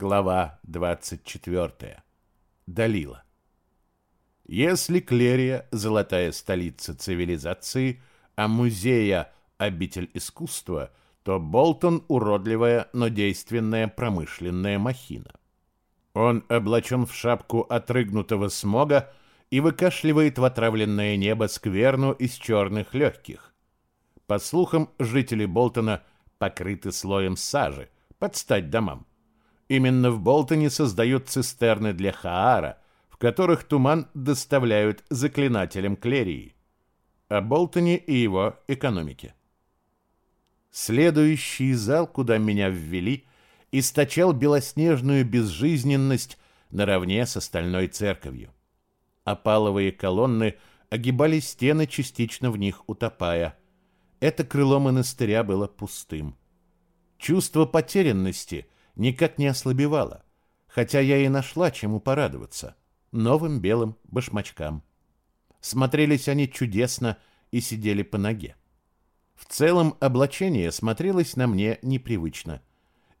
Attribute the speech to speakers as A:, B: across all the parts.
A: Глава 24. Далила. Если Клерия – золотая столица цивилизации, а музея – обитель искусства, то Болтон – уродливая, но действенная промышленная махина. Он облачен в шапку отрыгнутого смога и выкашливает в отравленное небо скверну из черных легких. По слухам, жители Болтона покрыты слоем сажи, под стать домам. Именно в Болтоне создают цистерны для Хаара, в которых туман доставляют заклинателям Клерии. О Болтоне и его экономике. Следующий зал, куда меня ввели, источал белоснежную безжизненность наравне с остальной церковью. Опаловые колонны огибали стены, частично в них утопая. Это крыло монастыря было пустым. Чувство потерянности — никак не ослабевала, хотя я и нашла чему порадоваться новым белым башмачкам. Смотрелись они чудесно и сидели по ноге. В целом облачение смотрелось на мне непривычно.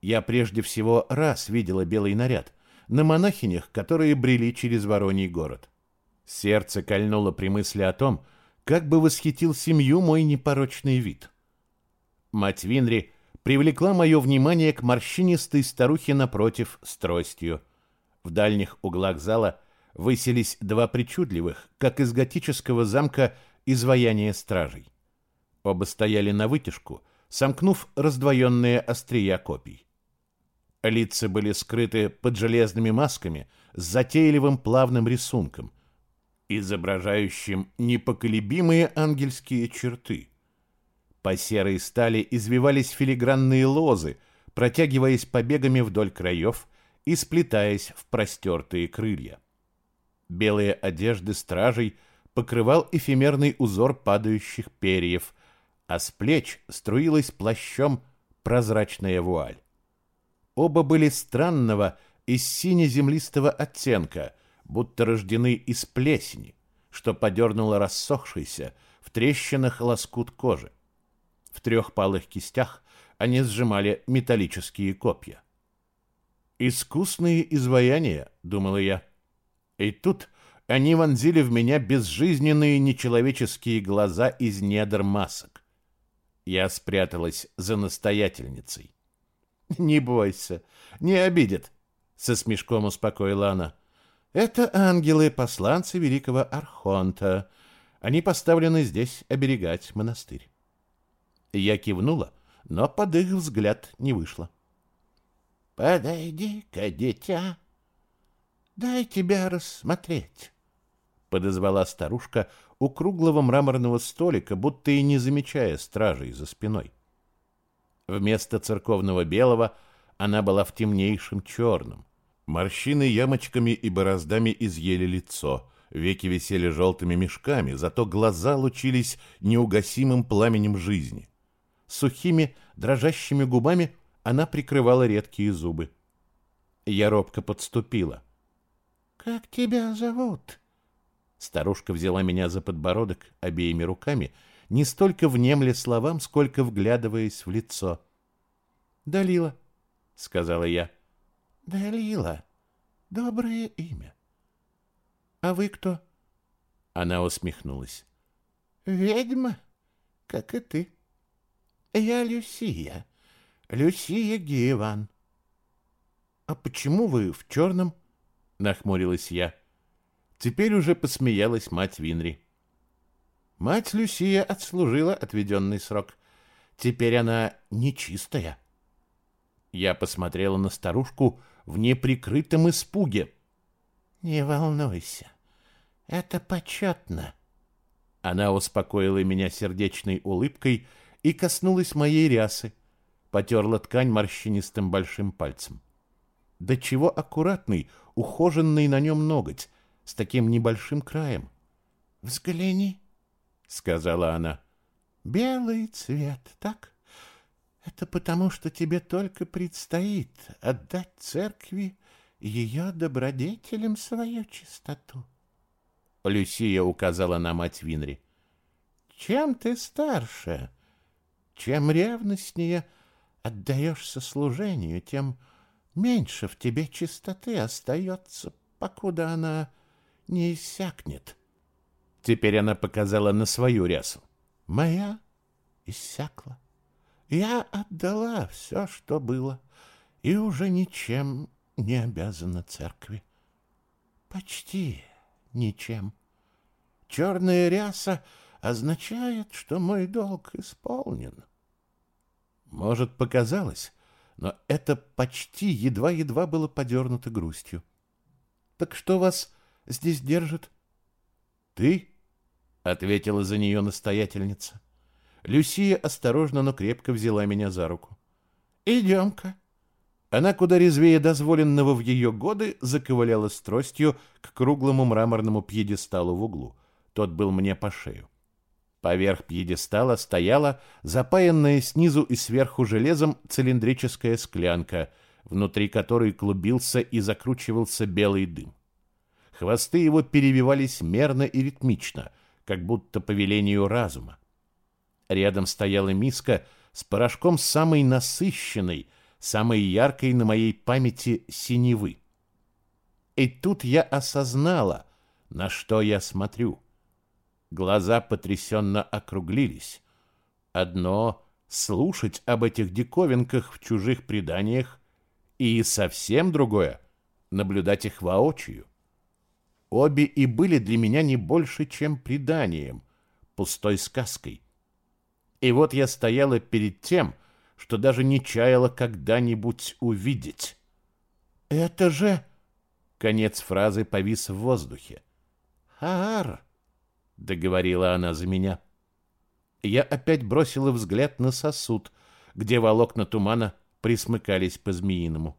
A: Я прежде всего раз видела белый наряд на монахинях, которые брели через Вороний город. Сердце кольнуло при мысли о том, как бы восхитил семью мой непорочный вид. Мать Винри привлекла мое внимание к морщинистой старухе напротив с тростью. В дальних углах зала высились два причудливых, как из готического замка, изваяния стражей. Оба стояли на вытяжку, сомкнув раздвоенные острия копий. Лица были скрыты под железными масками с затейливым плавным рисунком, изображающим непоколебимые ангельские черты. По серой стали извивались филигранные лозы, протягиваясь побегами вдоль краев и сплетаясь в простертые крылья. Белые одежды стражей покрывал эфемерный узор падающих перьев, а с плеч струилась плащом прозрачная вуаль. Оба были странного и сине-землистого оттенка, будто рождены из плесени, что подернуло рассохшийся в трещинах лоскут кожи. В трех палых кистях они сжимали металлические копья. «Искусные изваяния», — думала я. И тут они вонзили в меня безжизненные нечеловеческие глаза из недр масок. Я спряталась за настоятельницей. «Не бойся, не обидят», — со смешком успокоила она. «Это ангелы-посланцы великого Архонта. Они поставлены здесь оберегать монастырь». Я кивнула, но под их взгляд не вышло. «Подойди-ка, дитя, дай тебя рассмотреть», — подозвала старушка у круглого мраморного столика, будто и не замечая стражей за спиной. Вместо церковного белого она была в темнейшем черном. Морщины ямочками и бороздами изъели лицо, веки висели желтыми мешками, зато глаза лучились неугасимым пламенем жизни. Сухими, дрожащими губами она прикрывала редкие зубы. Я робко подступила. «Как тебя зовут?» Старушка взяла меня за подбородок обеими руками, не столько внемля словам, сколько вглядываясь в лицо. «Далила», — сказала я. «Далила. Доброе имя. А вы кто?» Она усмехнулась. «Ведьма, как и ты». Я Люсия. Люсия Гиван. А почему вы в черном? Нахмурилась я. Теперь уже посмеялась мать Винри. Мать Люсия отслужила отведенный срок. Теперь она нечистая. Я посмотрела на старушку в неприкрытом испуге. Не волнуйся, это почетно. Она успокоила меня сердечной улыбкой и коснулась моей рясы, потерла ткань морщинистым большим пальцем. Да чего аккуратный, ухоженный на нем ноготь, с таким небольшим краем. «Взгляни», — сказала она. «Белый цвет, так? Это потому, что тебе только предстоит отдать церкви ее добродетелям свою чистоту». Люсия указала на мать Винри. «Чем ты старше?» Чем ревностнее отдаешься служению, тем меньше в тебе чистоты остается, покуда она не иссякнет. Теперь она показала на свою рясу. Моя иссякла. Я отдала все, что было, и уже ничем не обязана церкви. Почти ничем. Черная ряса означает, что мой долг исполнен. Может, показалось, но это почти едва-едва было подернуто грустью. Так что вас здесь держит? Ты? ответила за нее настоятельница. Люсия осторожно, но крепко взяла меня за руку. Идем-ка. Она куда резвее дозволенного в ее годы заковыляла с тростью к круглому мраморному пьедесталу в углу. Тот был мне по шею. Поверх пьедестала стояла запаянная снизу и сверху железом цилиндрическая склянка, внутри которой клубился и закручивался белый дым. Хвосты его перевивались мерно и ритмично, как будто по велению разума. Рядом стояла миска с порошком самой насыщенной, самой яркой на моей памяти синевы. И тут я осознала, на что я смотрю. Глаза потрясенно округлились. Одно — слушать об этих диковинках в чужих преданиях, и совсем другое — наблюдать их воочию. Обе и были для меня не больше, чем преданием, пустой сказкой. И вот я стояла перед тем, что даже не чаяла когда-нибудь увидеть. «Это же...» — конец фразы повис в воздухе. «Хаар!» — договорила она за меня. Я опять бросила взгляд на сосуд, где волокна тумана присмыкались по-змеиному.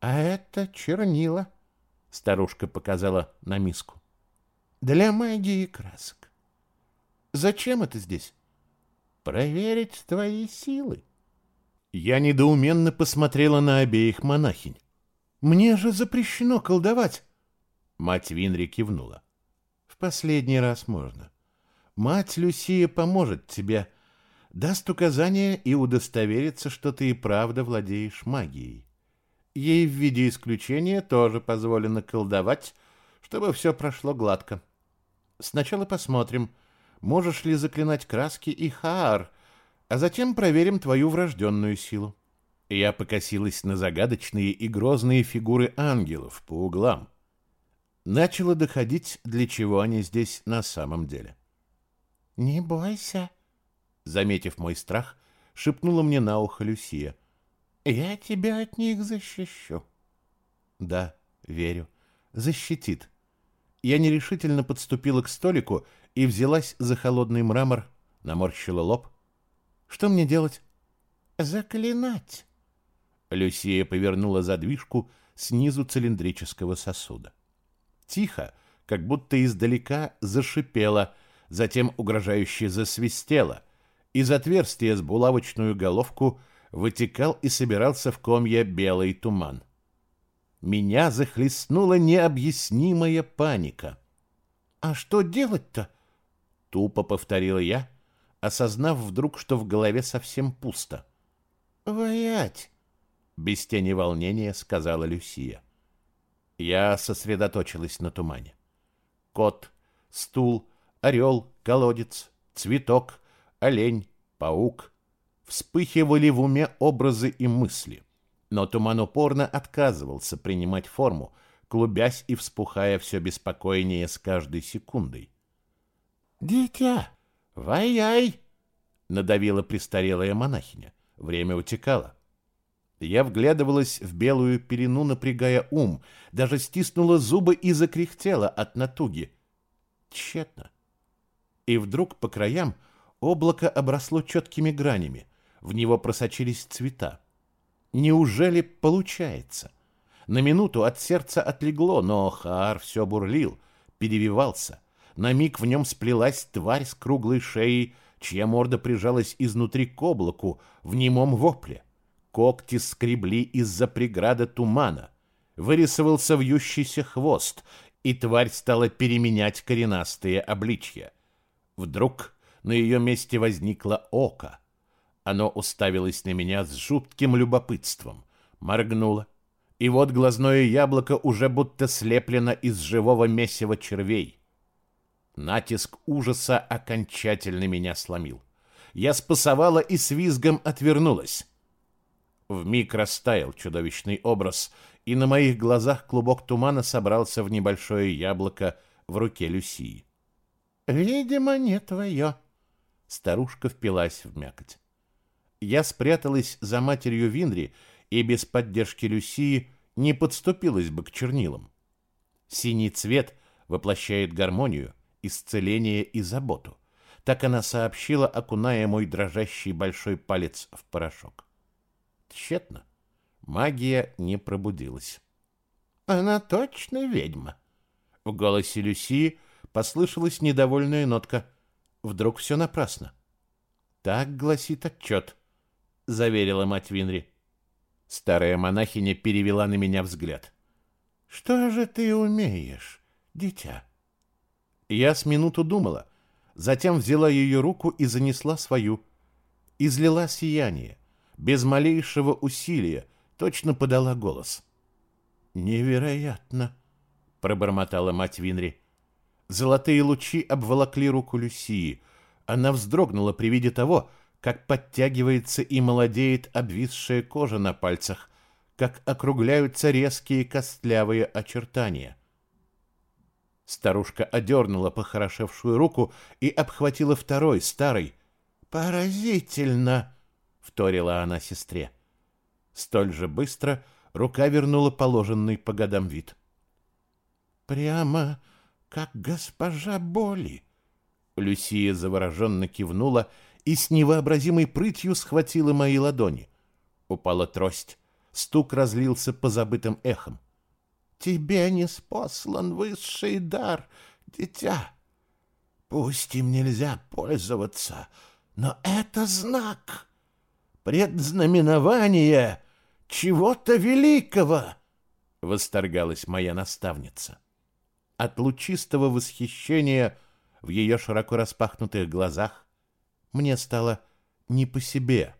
A: «А это чернила», Старушка показала на миску. Для магии красок. Зачем это здесь? Проверить твои силы. Я недоуменно посмотрела на обеих монахинь. Мне же запрещено колдовать. Мать Винри кивнула. Последний раз можно. Мать Люсия поможет тебе, даст указания и удостоверится, что ты и правда владеешь магией. Ей в виде исключения тоже позволено колдовать, чтобы все прошло гладко. Сначала посмотрим, можешь ли заклинать краски и хаар, а затем проверим твою врожденную силу. Я покосилась на загадочные и грозные фигуры ангелов по углам. Начало доходить, для чего они здесь на самом деле. «Не бойся», — заметив мой страх, шепнула мне на ухо Люсия — я тебя от них защищу. Да, верю. Защитит. Я нерешительно подступила к столику и взялась за холодный мрамор, наморщила лоб. Что мне делать? Заклинать. Люсия повернула задвижку снизу цилиндрического сосуда. Тихо, как будто издалека, зашипела, затем угрожающе засвистела. Из отверстия с булавочную головку — вытекал и собирался в комья белый туман. Меня захлестнула необъяснимая паника. «А что делать-то?» — тупо повторил я, осознав вдруг, что в голове совсем пусто. «Воять!» — без тени волнения сказала Люсия. Я сосредоточилась на тумане. Кот, стул, орел, колодец, цветок, олень, паук — вспыхивали в уме образы и мысли. Но туман упорно отказывался принимать форму, клубясь и вспухая все беспокойнее с каждой секундой. «Дитя, ваяй!» — надавила престарелая монахиня. Время утекало. Я вглядывалась в белую пелену, напрягая ум, даже стиснула зубы и закряхтела от натуги. Тщетно. И вдруг по краям облако обросло четкими гранями, в него просочились цвета. Неужели получается? На минуту от сердца отлегло, но Хаар все бурлил, перевивался. На миг в нем сплелась тварь с круглой шеей, чья морда прижалась изнутри к облаку в немом вопле. Когти скребли из-за преграды тумана. Вырисовался вьющийся хвост, и тварь стала переменять коренастые обличья. Вдруг на ее месте возникло око — оно уставилось на меня с жутким любопытством, моргнуло, И вот глазное яблоко уже будто слеплено из живого месива червей. Натиск ужаса окончательно меня сломил. Я спасовала и с визгом отвернулась. В миг растаял чудовищный образ, и на моих глазах клубок тумана собрался в небольшое яблоко в руке Люсии. «Видимо, не твое», — старушка впилась в мякоть. Я спряталась за матерью Винри и без поддержки Люсии не подступилась бы к чернилам. Синий цвет воплощает гармонию, исцеление и заботу. Так она сообщила, окуная мой дрожащий большой палец в порошок. Тщетно. Магия не пробудилась. «Она точно ведьма?» В голосе Люси послышалась недовольная нотка. Вдруг все напрасно. «Так гласит отчет», — заверила мать Винри. Старая монахиня перевела на меня взгляд. «Что же ты умеешь, дитя?» Я с минуту думала, затем взяла ее руку и занесла свою. Излила сияние, без малейшего усилия, точно подала голос. «Невероятно!» — пробормотала мать Винри. Золотые лучи обволокли руку Люсии. Она вздрогнула при виде того, как подтягивается и молодеет обвисшая кожа на пальцах, как округляются резкие костлявые очертания. Старушка одернула похорошевшую руку и обхватила второй, старый. «Поразительно!» — вторила она сестре. Столь же быстро рука вернула положенный по годам вид. «Прямо как госпожа Боли!» Люсия завороженно кивнула и с невообразимой прытью схватила мои ладони. Упала трость. Стук разлился по забытым эхам. «Тебе не спослан высший дар, дитя. Пусть им нельзя пользоваться, но это знак, предзнаменование чего-то великого!» — восторгалась моя наставница. От лучистого восхищения в ее широко распахнутых глазах мне стало не по себе.